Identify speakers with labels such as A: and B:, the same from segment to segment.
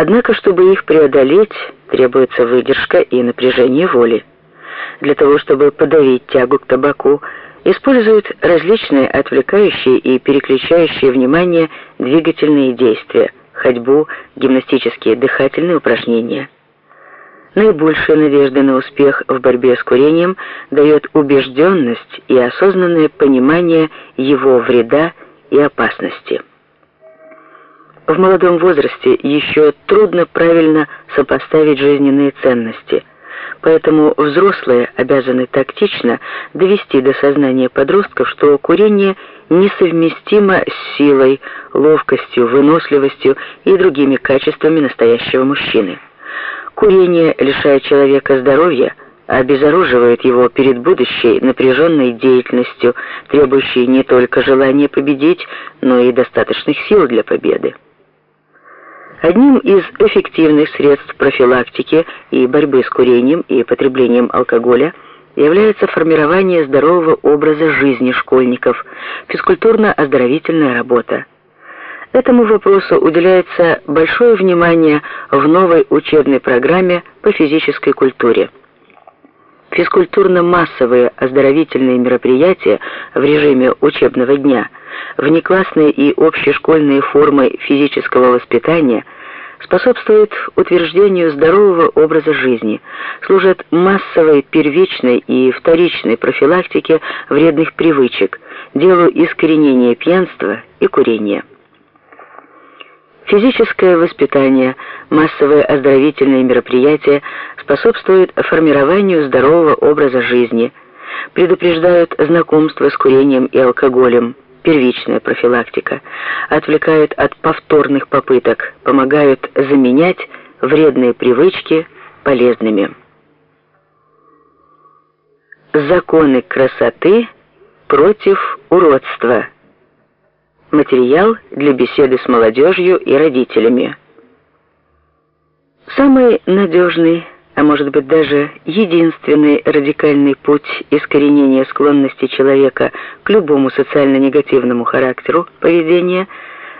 A: Однако, чтобы их преодолеть, требуется выдержка и напряжение воли. Для того, чтобы подавить тягу к табаку, используют различные отвлекающие и переключающие внимание двигательные действия, ходьбу, гимнастические дыхательные упражнения. Наибольшая надежда на успех в борьбе с курением дает убежденность и осознанное понимание его вреда и опасности. В молодом возрасте еще трудно правильно сопоставить жизненные ценности, поэтому взрослые обязаны тактично довести до сознания подростков, что курение несовместимо с силой, ловкостью, выносливостью и другими качествами настоящего мужчины. Курение лишает человека здоровья, обезоруживает его перед будущей напряженной деятельностью, требующей не только желания победить, но и достаточных сил для победы. Одним из эффективных средств профилактики и борьбы с курением и потреблением алкоголя является формирование здорового образа жизни школьников, физкультурно-оздоровительная работа. Этому вопросу уделяется большое внимание в новой учебной программе по физической культуре. Физкультурно-массовые оздоровительные мероприятия в режиме учебного дня, внеклассные и общешкольные формы физического воспитания способствуют утверждению здорового образа жизни, служат массовой первичной и вторичной профилактике вредных привычек, делу искоренения пьянства и курения. Физическое воспитание, массовые оздоровительные мероприятия способствуют формированию здорового образа жизни, предупреждают знакомство с курением и алкоголем, первичная профилактика, отвлекают от повторных попыток, помогают заменять вредные привычки полезными. Законы красоты против уродства – Материал для беседы с молодежью и родителями. Самый надежный, а может быть даже единственный радикальный путь искоренения склонности человека к любому социально негативному характеру поведения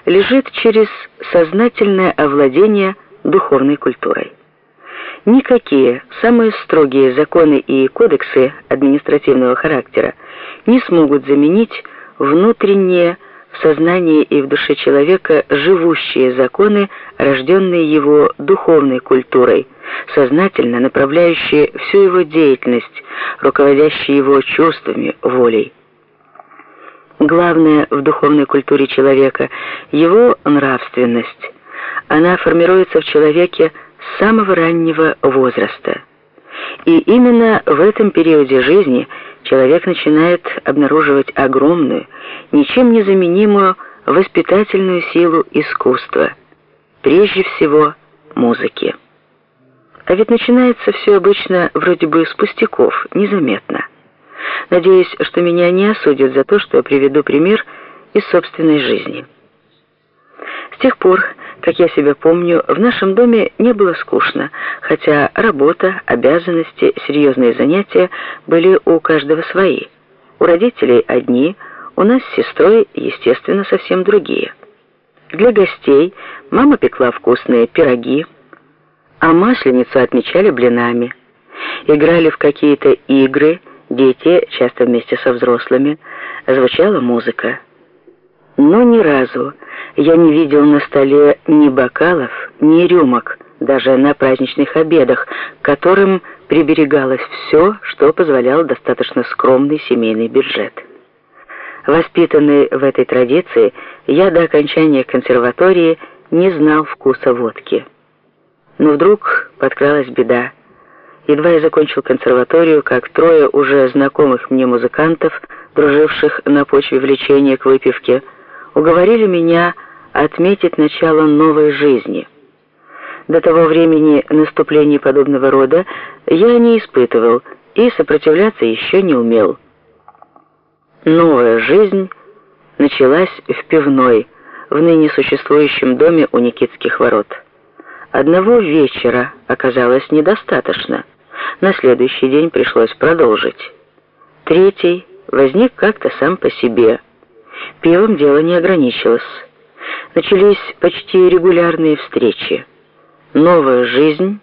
A: лежит через сознательное овладение духовной культурой. Никакие самые строгие законы и кодексы административного характера не смогут заменить внутреннее в сознании и в душе человека живущие законы, рожденные его духовной культурой, сознательно направляющие всю его деятельность, руководящие его чувствами, волей. Главное в духовной культуре человека его нравственность. Она формируется в человеке с самого раннего возраста. И именно в этом периоде жизни человек начинает обнаруживать огромную, ничем не заменимую воспитательную силу искусства, прежде всего музыки. А ведь начинается все обычно вроде бы с пустяков, незаметно. Надеюсь, что меня не осудят за то, что я приведу пример из собственной жизни. С тех пор, как я себя помню, в нашем доме не было скучно, хотя работа, обязанности, серьезные занятия были у каждого свои. У родителей одни, у нас с сестрой, естественно, совсем другие. Для гостей мама пекла вкусные пироги, а масленицу отмечали блинами. Играли в какие-то игры, дети, часто вместе со взрослыми, звучала музыка. Но ни разу я не видел на столе ни бокалов, ни рюмок, даже на праздничных обедах, которым приберегалось все, что позволял достаточно скромный семейный бюджет. Воспитанный в этой традиции, я до окончания консерватории не знал вкуса водки. Но вдруг подкралась беда. Едва я закончил консерваторию, как трое уже знакомых мне музыкантов, друживших на почве влечения к выпивке, уговорили меня отметить начало новой жизни. До того времени наступления подобного рода я не испытывал и сопротивляться еще не умел. Новая жизнь началась в пивной, в ныне существующем доме у Никитских ворот. Одного вечера оказалось недостаточно. На следующий день пришлось продолжить. Третий возник как-то сам по себе. Пивом дело не ограничилось начались почти регулярные встречи. новая жизнь